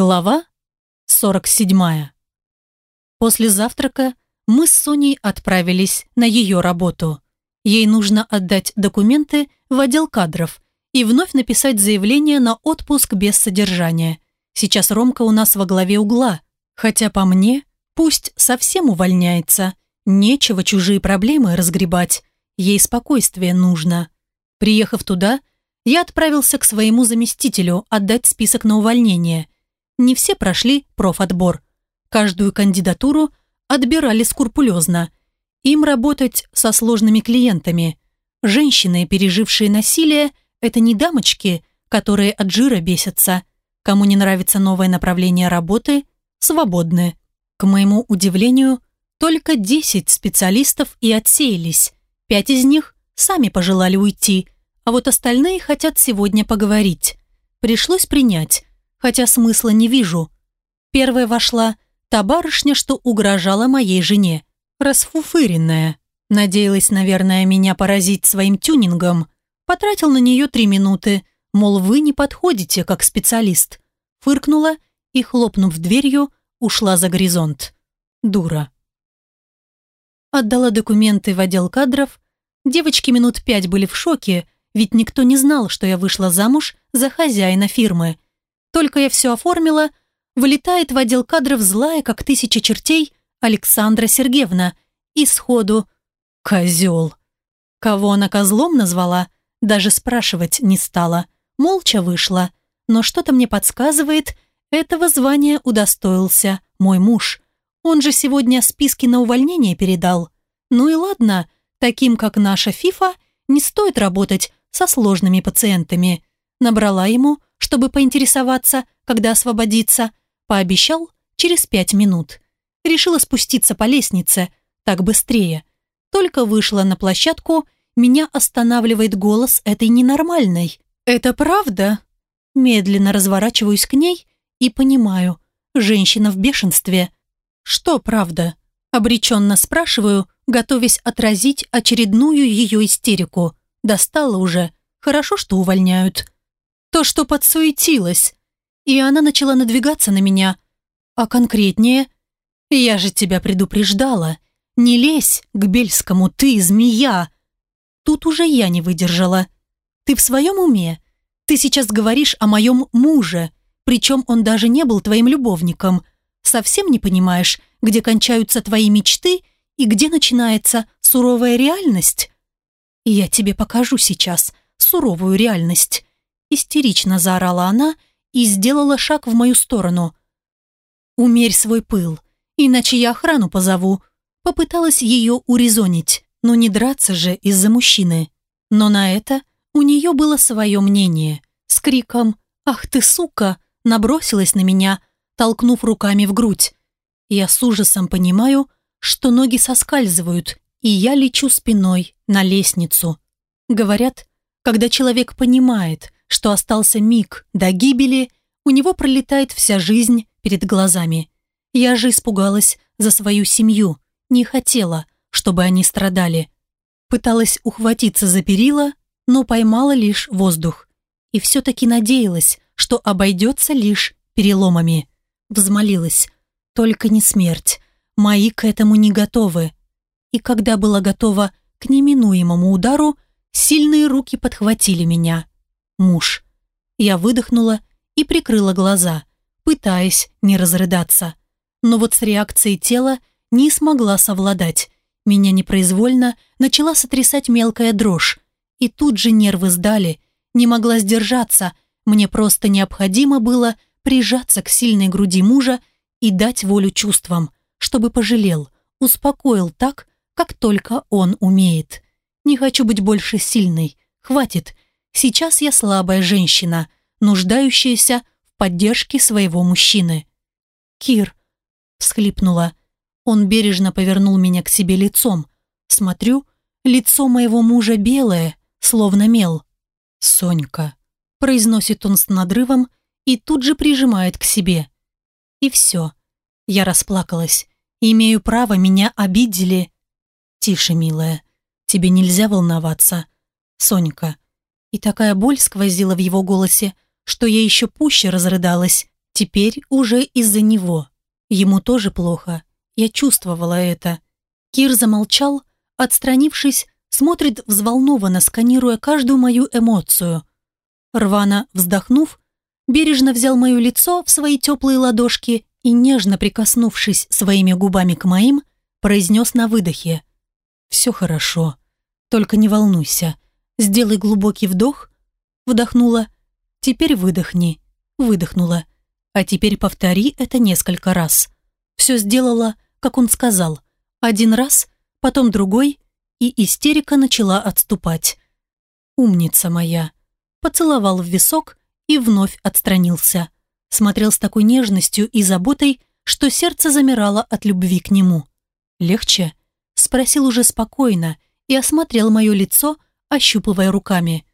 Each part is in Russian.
Глава 47. После завтрака мы с Соней отправились на ее работу. Ей нужно отдать документы в отдел кадров и вновь написать заявление на отпуск без содержания. Сейчас Ромка у нас во главе угла, хотя по мне пусть совсем увольняется. Нечего чужие проблемы разгребать, ей спокойствие нужно. Приехав туда, я отправился к своему заместителю отдать список на увольнение – не все прошли профотбор. Каждую кандидатуру отбирали скрупулезно. Им работать со сложными клиентами. Женщины, пережившие насилие, это не дамочки, которые от жира бесятся. Кому не нравится новое направление работы, свободны. К моему удивлению, только 10 специалистов и отсеялись. Пять из них сами пожелали уйти, а вот остальные хотят сегодня поговорить. Пришлось принять хотя смысла не вижу. Первая вошла та барышня, что угрожала моей жене, расфуфыренная. Надеялась, наверное, меня поразить своим тюнингом. Потратил на нее три минуты, мол, вы не подходите как специалист. Фыркнула и, хлопнув дверью, ушла за горизонт. Дура. Отдала документы в отдел кадров. Девочки минут пять были в шоке, ведь никто не знал, что я вышла замуж за хозяина фирмы – только я все оформила, вылетает в отдел кадров злая, как тысяча чертей, Александра Сергеевна. И сходу «Козел». Кого она козлом назвала, даже спрашивать не стала. Молча вышла. Но что-то мне подсказывает, этого звания удостоился мой муж. Он же сегодня списки на увольнение передал. Ну и ладно, таким как наша Фифа, не стоит работать со сложными пациентами. Набрала ему чтобы поинтересоваться, когда освободиться, пообещал через пять минут. Решила спуститься по лестнице, так быстрее. Только вышла на площадку, меня останавливает голос этой ненормальной. «Это правда?» Медленно разворачиваюсь к ней и понимаю, женщина в бешенстве. «Что правда?» Обреченно спрашиваю, готовясь отразить очередную ее истерику. Достала уже. Хорошо, что увольняют. То, что подсуетилась. И она начала надвигаться на меня. А конкретнее? Я же тебя предупреждала. Не лезь к Бельскому, ты змея. Тут уже я не выдержала. Ты в своем уме? Ты сейчас говоришь о моем муже, причем он даже не был твоим любовником. Совсем не понимаешь, где кончаются твои мечты и где начинается суровая реальность? Я тебе покажу сейчас суровую реальность. Истерично заорала она и сделала шаг в мою сторону. «Умерь свой пыл, иначе я охрану позову». Попыталась ее урезонить, но не драться же из-за мужчины. Но на это у нее было свое мнение. С криком «Ах ты, сука!» набросилась на меня, толкнув руками в грудь. Я с ужасом понимаю, что ноги соскальзывают, и я лечу спиной на лестницу. Говорят, когда человек понимает, что остался миг до гибели, у него пролетает вся жизнь перед глазами. Я же испугалась за свою семью, не хотела, чтобы они страдали. Пыталась ухватиться за перила, но поймала лишь воздух. И все-таки надеялась, что обойдется лишь переломами. Взмолилась. Только не смерть. Мои к этому не готовы. И когда была готова к неминуемому удару, сильные руки подхватили меня муж. Я выдохнула и прикрыла глаза, пытаясь не разрыдаться. Но вот с реакцией тела не смогла совладать. Меня непроизвольно начала сотрясать мелкая дрожь. И тут же нервы сдали, не могла сдержаться, мне просто необходимо было прижаться к сильной груди мужа и дать волю чувствам, чтобы пожалел, успокоил так, как только он умеет. Не хочу быть больше сильной, хватит, Сейчас я слабая женщина, нуждающаяся в поддержке своего мужчины. «Кир», — всхлипнула. Он бережно повернул меня к себе лицом. Смотрю, лицо моего мужа белое, словно мел. «Сонька», — произносит он с надрывом и тут же прижимает к себе. И все. Я расплакалась. Имею право, меня обидели. Тише, милая. Тебе нельзя волноваться. Сонька, и такая боль сквозила в его голосе, что я еще пуще разрыдалась. Теперь уже из-за него. Ему тоже плохо. Я чувствовала это. Кир замолчал, отстранившись, смотрит взволнованно, сканируя каждую мою эмоцию. Рвано вздохнув, бережно взял мое лицо в свои теплые ладошки и, нежно прикоснувшись своими губами к моим, произнес на выдохе. «Все хорошо. Только не волнуйся. Сделай глубокий вдох». Вдохнула. «Теперь выдохни». Выдохнула. «А теперь повтори это несколько раз». Все сделала, как он сказал. Один раз, потом другой, и истерика начала отступать. «Умница моя!» Поцеловал в висок и вновь отстранился. Смотрел с такой нежностью и заботой, что сердце замирало от любви к нему. «Легче?» Спросил уже спокойно и осмотрел мое лицо, ощупывая руками.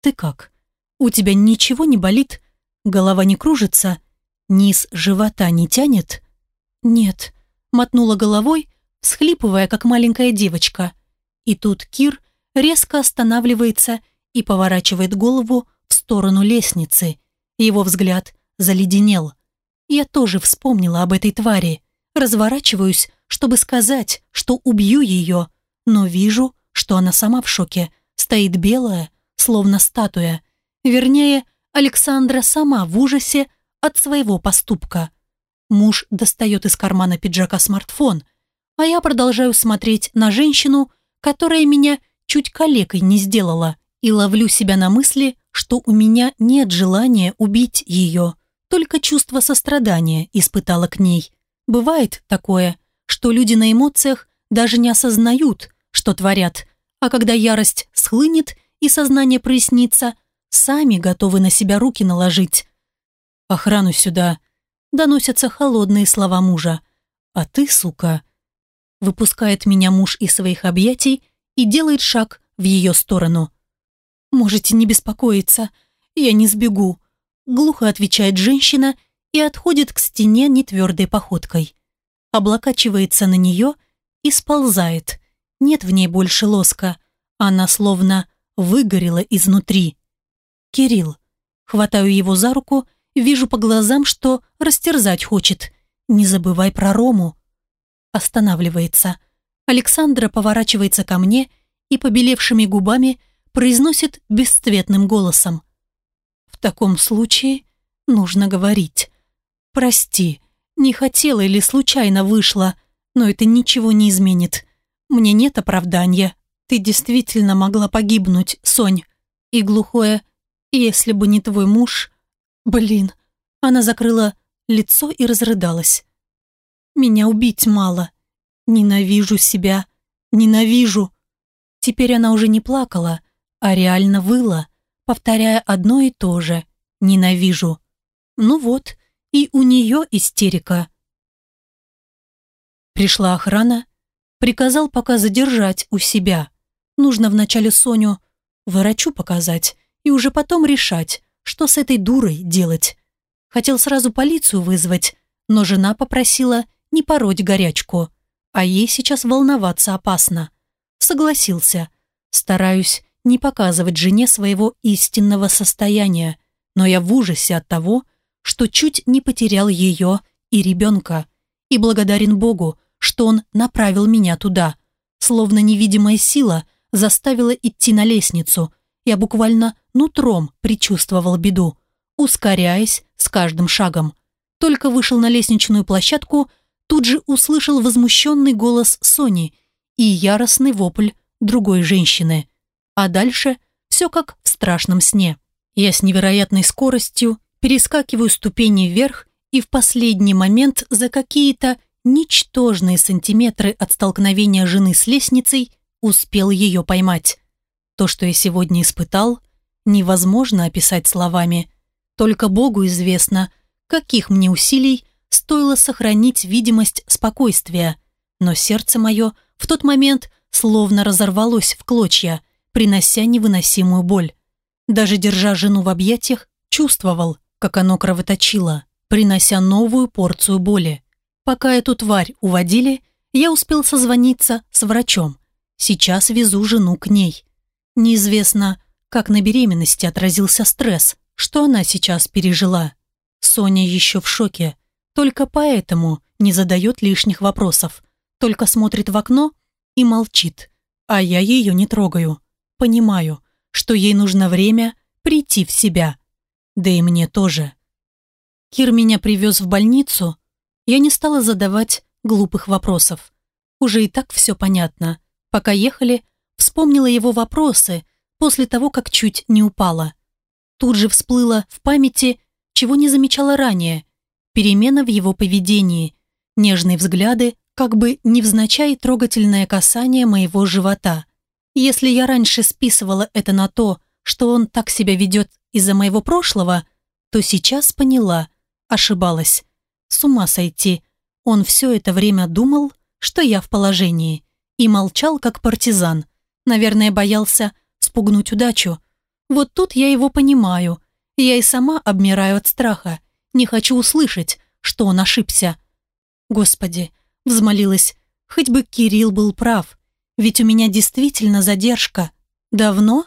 «Ты как? У тебя ничего не болит? Голова не кружится? Низ живота не тянет?» «Нет», — мотнула головой, всхлипывая, как маленькая девочка. И тут Кир резко останавливается и поворачивает голову в сторону лестницы. Его взгляд заледенел. Я тоже вспомнила об этой твари. Разворачиваюсь, чтобы сказать, что убью ее, но вижу, что она сама в шоке, стоит белая, словно статуя. Вернее, Александра сама в ужасе от своего поступка. Муж достает из кармана пиджака смартфон, а я продолжаю смотреть на женщину, которая меня чуть калекой не сделала, и ловлю себя на мысли, что у меня нет желания убить ее, только чувство сострадания испытала к ней. Бывает такое, что люди на эмоциях даже не осознают, что творят, а когда ярость схлынет и сознание прояснится, сами готовы на себя руки наложить. «Охрану сюда!» Доносятся холодные слова мужа. «А ты, сука!» Выпускает меня муж из своих объятий и делает шаг в ее сторону. «Можете не беспокоиться, я не сбегу», глухо отвечает женщина и отходит к стене нетвердой походкой. Облокачивается на нее и сползает. Нет в ней больше лоска. Она словно выгорела изнутри. «Кирилл». Хватаю его за руку, вижу по глазам, что растерзать хочет. «Не забывай про Рому» останавливается. Александра поворачивается ко мне и побелевшими губами произносит бесцветным голосом. «В таком случае нужно говорить. Прости, не хотела или случайно вышла, но это ничего не изменит. Мне нет оправдания. Ты действительно могла погибнуть, Сонь. И глухое «если бы не твой муж...» Блин, она закрыла лицо и разрыдалась. Меня убить мало. Ненавижу себя. Ненавижу. Теперь она уже не плакала, а реально выла, повторяя одно и то же. Ненавижу. Ну вот, и у нее истерика. Пришла охрана, приказал пока задержать у себя. Нужно вначале Соню врачу показать и уже потом решать, что с этой дурой делать. Хотел сразу полицию вызвать, но жена попросила не пороть горячку, а ей сейчас волноваться опасно. Согласился. Стараюсь не показывать жене своего истинного состояния, но я в ужасе от того, что чуть не потерял ее и ребенка, и благодарен Богу, что он направил меня туда. Словно невидимая сила заставила идти на лестницу. Я буквально нутром предчувствовал беду, ускоряясь с каждым шагом. Только вышел на лестничную площадку, тут же услышал возмущенный голос Сони и яростный вопль другой женщины. А дальше все как в страшном сне. Я с невероятной скоростью перескакиваю ступени вверх и в последний момент за какие-то ничтожные сантиметры от столкновения жены с лестницей успел ее поймать. То, что я сегодня испытал, невозможно описать словами. Только Богу известно, каких мне усилий стоило сохранить видимость спокойствия, но сердце мое в тот момент словно разорвалось в клочья, принося невыносимую боль. Даже держа жену в объятиях, чувствовал, как оно кровоточило, принося новую порцию боли. Пока эту тварь уводили, я успел созвониться с врачом. Сейчас везу жену к ней. Неизвестно, как на беременности отразился стресс, что она сейчас пережила. Соня еще в шоке. Только поэтому не задает лишних вопросов. Только смотрит в окно и молчит. А я ее не трогаю. Понимаю, что ей нужно время прийти в себя. Да и мне тоже. Кир меня привез в больницу. Я не стала задавать глупых вопросов. Уже и так все понятно. Пока ехали, вспомнила его вопросы после того, как чуть не упала. Тут же всплыло в памяти, чего не замечала ранее. Перемена в его поведении, нежные взгляды, как бы невзначай трогательное касание моего живота. Если я раньше списывала это на то, что он так себя ведет из-за моего прошлого, то сейчас поняла, ошибалась. С ума сойти. Он все это время думал, что я в положении, и молчал, как партизан. Наверное, боялся спугнуть удачу. Вот тут я его понимаю. Я и сама обмираю от страха. Не хочу услышать, что он ошибся. Господи, взмолилась, хоть бы Кирилл был прав. Ведь у меня действительно задержка. Давно?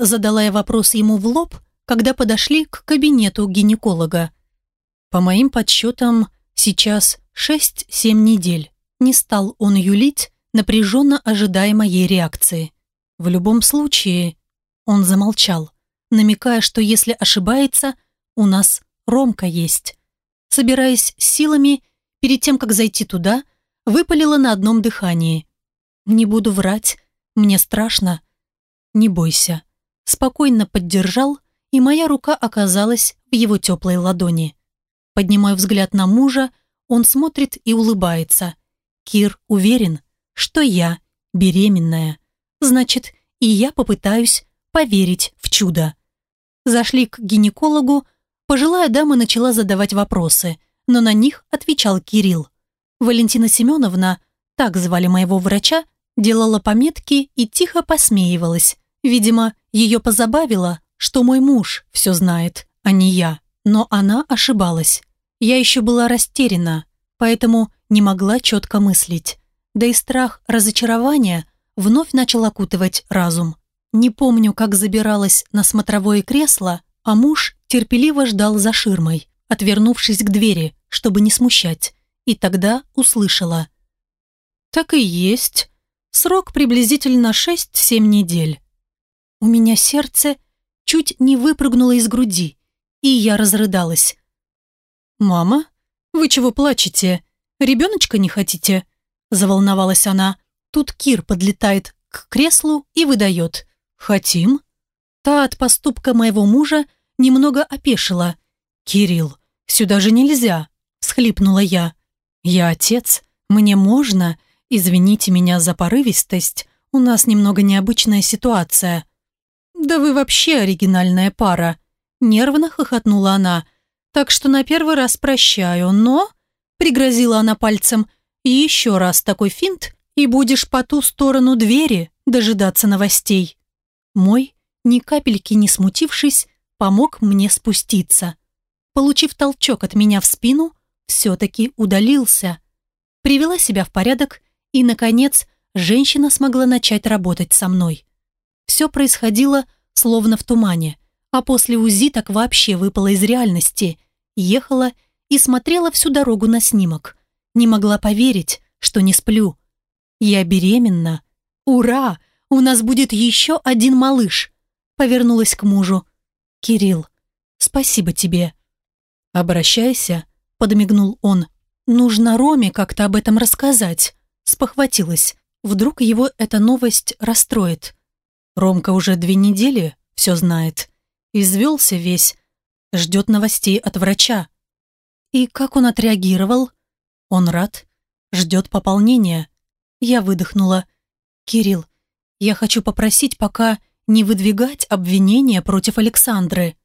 Задала я вопрос ему в лоб, когда подошли к кабинету гинеколога. По моим подсчетам, сейчас 6-7 недель. Не стал он юлить, напряженно ожидая моей реакции. В любом случае, он замолчал, намекая, что если ошибается, у нас Ромка есть. Собираясь силами, перед тем, как зайти туда, выпалила на одном дыхании. «Не буду врать, мне страшно». «Не бойся». Спокойно поддержал, и моя рука оказалась в его теплой ладони. Поднимаю взгляд на мужа, он смотрит и улыбается. Кир уверен, что я беременная. Значит, и я попытаюсь поверить в чудо. Зашли к гинекологу, пожилая дама начала задавать вопросы, но на них отвечал Кирилл. Валентина Семеновна, так звали моего врача, делала пометки и тихо посмеивалась. Видимо, ее позабавило, что мой муж все знает, а не я. Но она ошибалась. Я еще была растеряна, поэтому не могла четко мыслить. Да и страх разочарования вновь начал окутывать разум. Не помню, как забиралась на смотровое кресло, а муж терпеливо ждал за ширмой, отвернувшись к двери, чтобы не смущать. И тогда услышала. «Так и есть. Срок приблизительно 6-7 недель». У меня сердце чуть не выпрыгнуло из груди, и я разрыдалась. «Мама, вы чего плачете? Ребеночка не хотите?» Заволновалась она. Тут Кир подлетает к креслу и выдает. «Хотим?» Та от поступка моего мужа немного опешила. «Кирилл, сюда же нельзя!» Схлипнула я. «Я отец, мне можно? Извините меня за порывистость, у нас немного необычная ситуация». «Да вы вообще оригинальная пара!» Нервно хохотнула она. «Так что на первый раз прощаю, но...» Пригрозила она пальцем. «Еще раз такой финт, и будешь по ту сторону двери дожидаться новостей». Мой, ни капельки не смутившись, помог мне спуститься. Получив толчок от меня в спину, все-таки удалился. Привела себя в порядок, и, наконец, женщина смогла начать работать со мной. Все происходило словно в тумане, а после УЗИ так вообще выпала из реальности. Ехала и смотрела всю дорогу на снимок. Не могла поверить, что не сплю. Я беременна. Ура! У нас будет еще один малыш. Повернулась к мужу. Кирилл, спасибо тебе. Обращайся, подмигнул он. Нужно Роме как-то об этом рассказать. Спохватилась. Вдруг его эта новость расстроит. Ромка уже две недели все знает. Извелся весь. Ждет новостей от врача. И как он отреагировал? Он рад. Ждет пополнения. Я выдохнула. «Кирилл, я хочу попросить пока не выдвигать обвинения против Александры».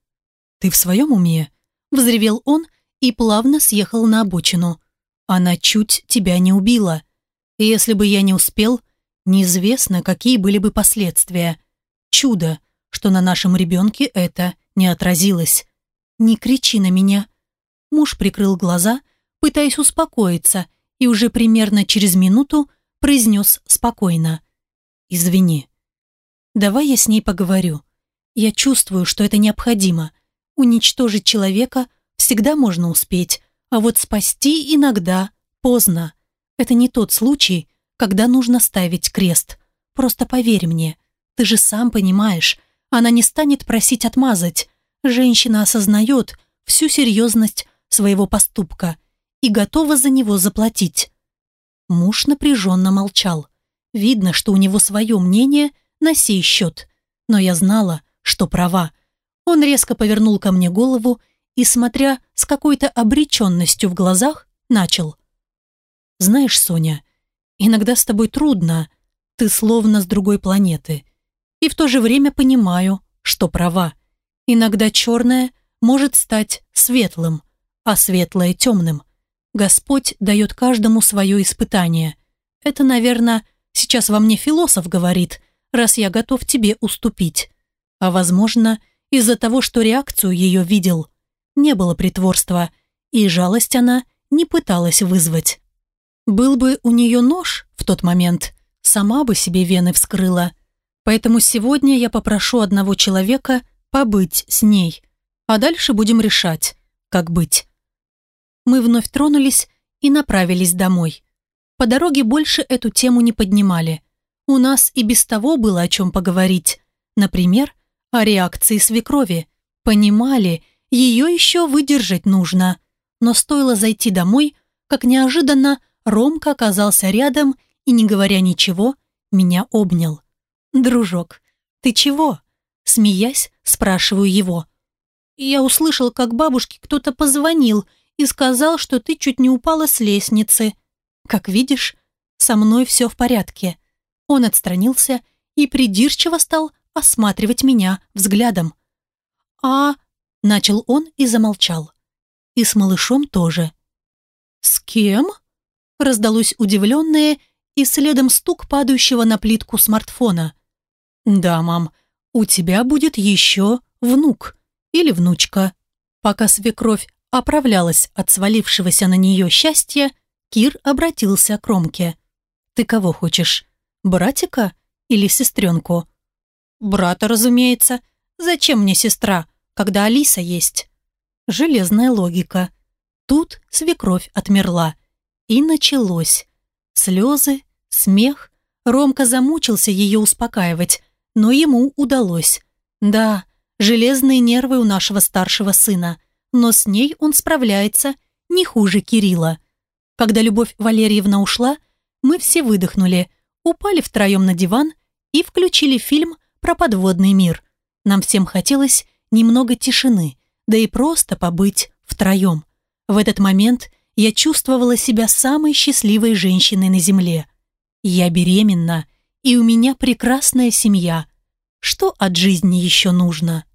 «Ты в своем уме?» Взревел он и плавно съехал на обочину. «Она чуть тебя не убила. Если бы я не успел, неизвестно, какие были бы последствия. Чудо, что на нашем ребенке это не отразилось. Не кричи на меня». Муж прикрыл глаза, пытаясь успокоиться, и уже примерно через минуту произнес спокойно. «Извини. Давай я с ней поговорю. Я чувствую, что это необходимо. Уничтожить человека всегда можно успеть, а вот спасти иногда поздно. Это не тот случай, когда нужно ставить крест. Просто поверь мне, ты же сам понимаешь, она не станет просить отмазать. Женщина осознает всю серьезность своего поступка и готова за него заплатить. Муж напряженно молчал. Видно, что у него свое мнение на сей счет. Но я знала, что права. Он резко повернул ко мне голову и, смотря с какой-то обреченностью в глазах, начал. «Знаешь, Соня, иногда с тобой трудно. Ты словно с другой планеты. И в то же время понимаю, что права. Иногда черное может стать светлым, а светлое темным. Господь дает каждому свое испытание. Это, наверное, сейчас во мне философ говорит, раз я готов тебе уступить. А возможно, из-за того, что реакцию ее видел. Не было притворства, и жалость она не пыталась вызвать. Был бы у нее нож в тот момент, сама бы себе вены вскрыла. Поэтому сегодня я попрошу одного человека побыть с ней, а дальше будем решать, как быть. Мы вновь тронулись и направились домой. По дороге больше эту тему не поднимали. У нас и без того было о чем поговорить. Например, о реакции свекрови. Понимали, ее еще выдержать нужно. Но стоило зайти домой, как неожиданно Ромка оказался рядом и, не говоря ничего, меня обнял. «Дружок, ты чего?» Смеясь, спрашиваю его. «Я услышал, как бабушке кто-то позвонил и сказал, что ты чуть не упала с лестницы. Как видишь, со мной все в порядке». Он отстранился и придирчиво стал осматривать меня взглядом. «А...» — начал он и замолчал. И с малышом тоже. «С кем?» — раздалось удивленное и следом стук падающего на плитку смартфона. «Да, мам, у тебя будет еще внук или внучка». Пока свекровь оправлялась от свалившегося на нее счастья, Кир обратился к Ромке. «Ты кого хочешь, братика или сестренку?» «Брата, разумеется. Зачем мне сестра, когда Алиса есть?» Железная логика. Тут свекровь отмерла. И началось. Слезы, смех. Ромка замучился ее успокаивать, но ему удалось. Да, железные нервы у нашего старшего сына, но с ней он справляется не хуже Кирилла. Когда Любовь Валерьевна ушла, мы все выдохнули, упали втроем на диван и включили фильм про подводный мир. Нам всем хотелось немного тишины, да и просто побыть втроем. В этот момент я чувствовала себя самой счастливой женщиной на земле. Я беременна, и у меня прекрасная семья. Что от жизни еще нужно?»